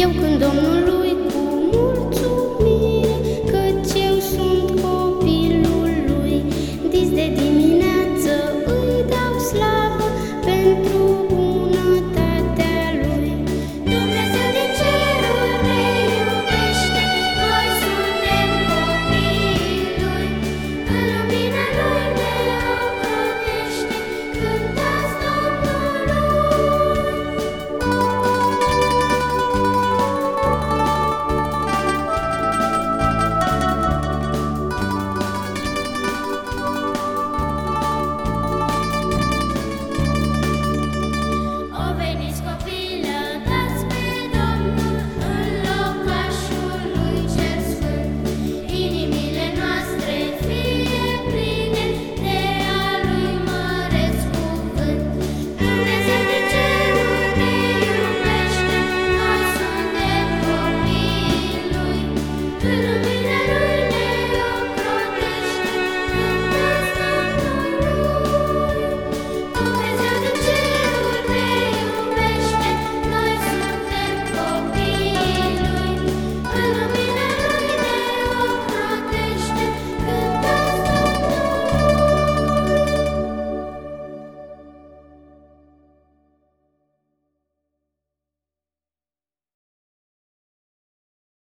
Eu când Domnului cu mult